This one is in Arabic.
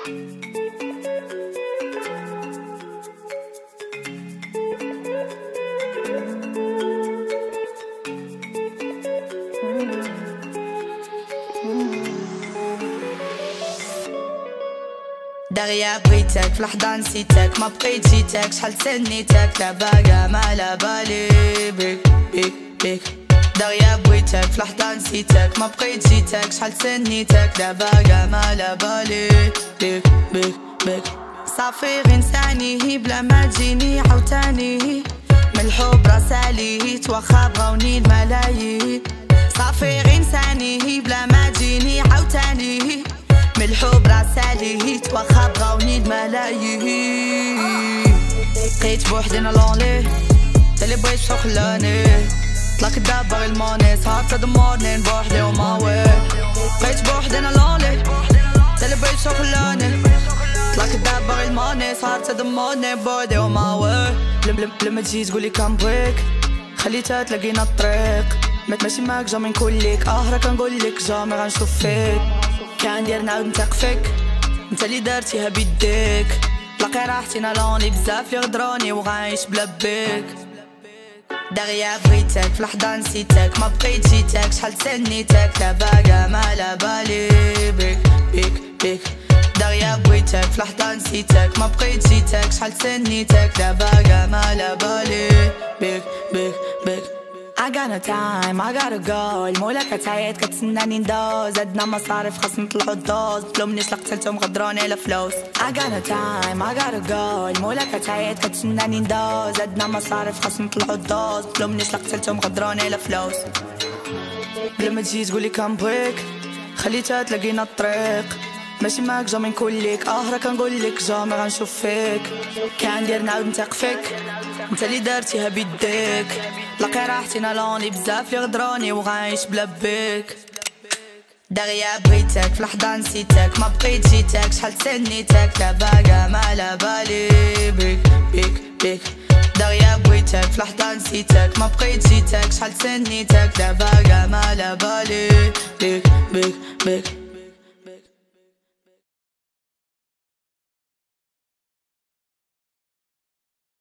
داغية بغيتك في لحظة نسيتك ما بقيت جيتك شحال تسنيتك؟ لا باقا ما على بالي بيك بيك بيك. دغيا بغيتك في نسيتك ما بقيت جيتك. شحال تسنيتك؟ دابا كاع ما بالي. بيك بيك بيك. صافي غير نساني. بلا ما تجيني عاوتاني. من الحب راساليت واخا بغاوني الملايين. صافي غير نساني. بلا ما تجيني عاوتاني. من الحب راساليت واخا بغاوني الملايين. بقيت بوحدي نلونلي تالي بغيت شو خلاني طلعك دابا الموني صار تدمرني بوحدي وما بقيت بوحدي نلونلي تالي بغيت شو خلاني طلعك دابا الموني صار تدمرني بوحدي وما وين لما تجي تقولي كان بريك خليتها تلاقينا الطريق. ماشي معاك جامي نقول لك آه راه كنقول لك جامي غنشوف فيك. كان دير نعاود نثق فيك انت اللي دارتيها بيديك. لاقي راحتي نالوني بزاف. لي غدروني وغايش بلا بيك. دغيا بغيتك في لحظة نسيتك ما بقيت جيتك شحال تسنيتك؟ دابا كاع ما على بالي بيك بيك بيك. دغيا بغيتك في لحظة نسيتك ما بقيت جيتك شحال تسنيتك؟ دابا كاع ما على بالي بيك بيك بيك. I got no time, I gotta go. المولى كتعيط كتسناني ندوز. عندنا مصاريف خاص نطلعو الدوز. طلبنيش لقتلتهم غدروني على فلوس. I got no time, I gotta go. المولى كتعيط كتسناني ندوز. عندنا مصاريف خاص نطلعو الدوز. طلبنيش لقتلتهم غدروني على فلوس. بلا ما تجي تقولي كان بريك خليتها تلاقينا الطريق. ماشي معاك جامي نقول لك آه راه كنقول لك جامي غنشوف فيك كان دير نعاود نثق فيك انت اللي دارتيها بيديك. لاقي راحتي نالوني بزاف لي غدروني وغايش بلا بيك. دغيا بغيتك في لحظة نسيتك ما بقيت جيتك. شحال تسنيتك؟ دابا كاع ما على بالي بيك بيك بيك. دغيا بغيتك في لحظة نسيتك ما بقيت جيتك. شحال تسنيتك؟ دابا كاع ما على بالي بيك بيك بيك.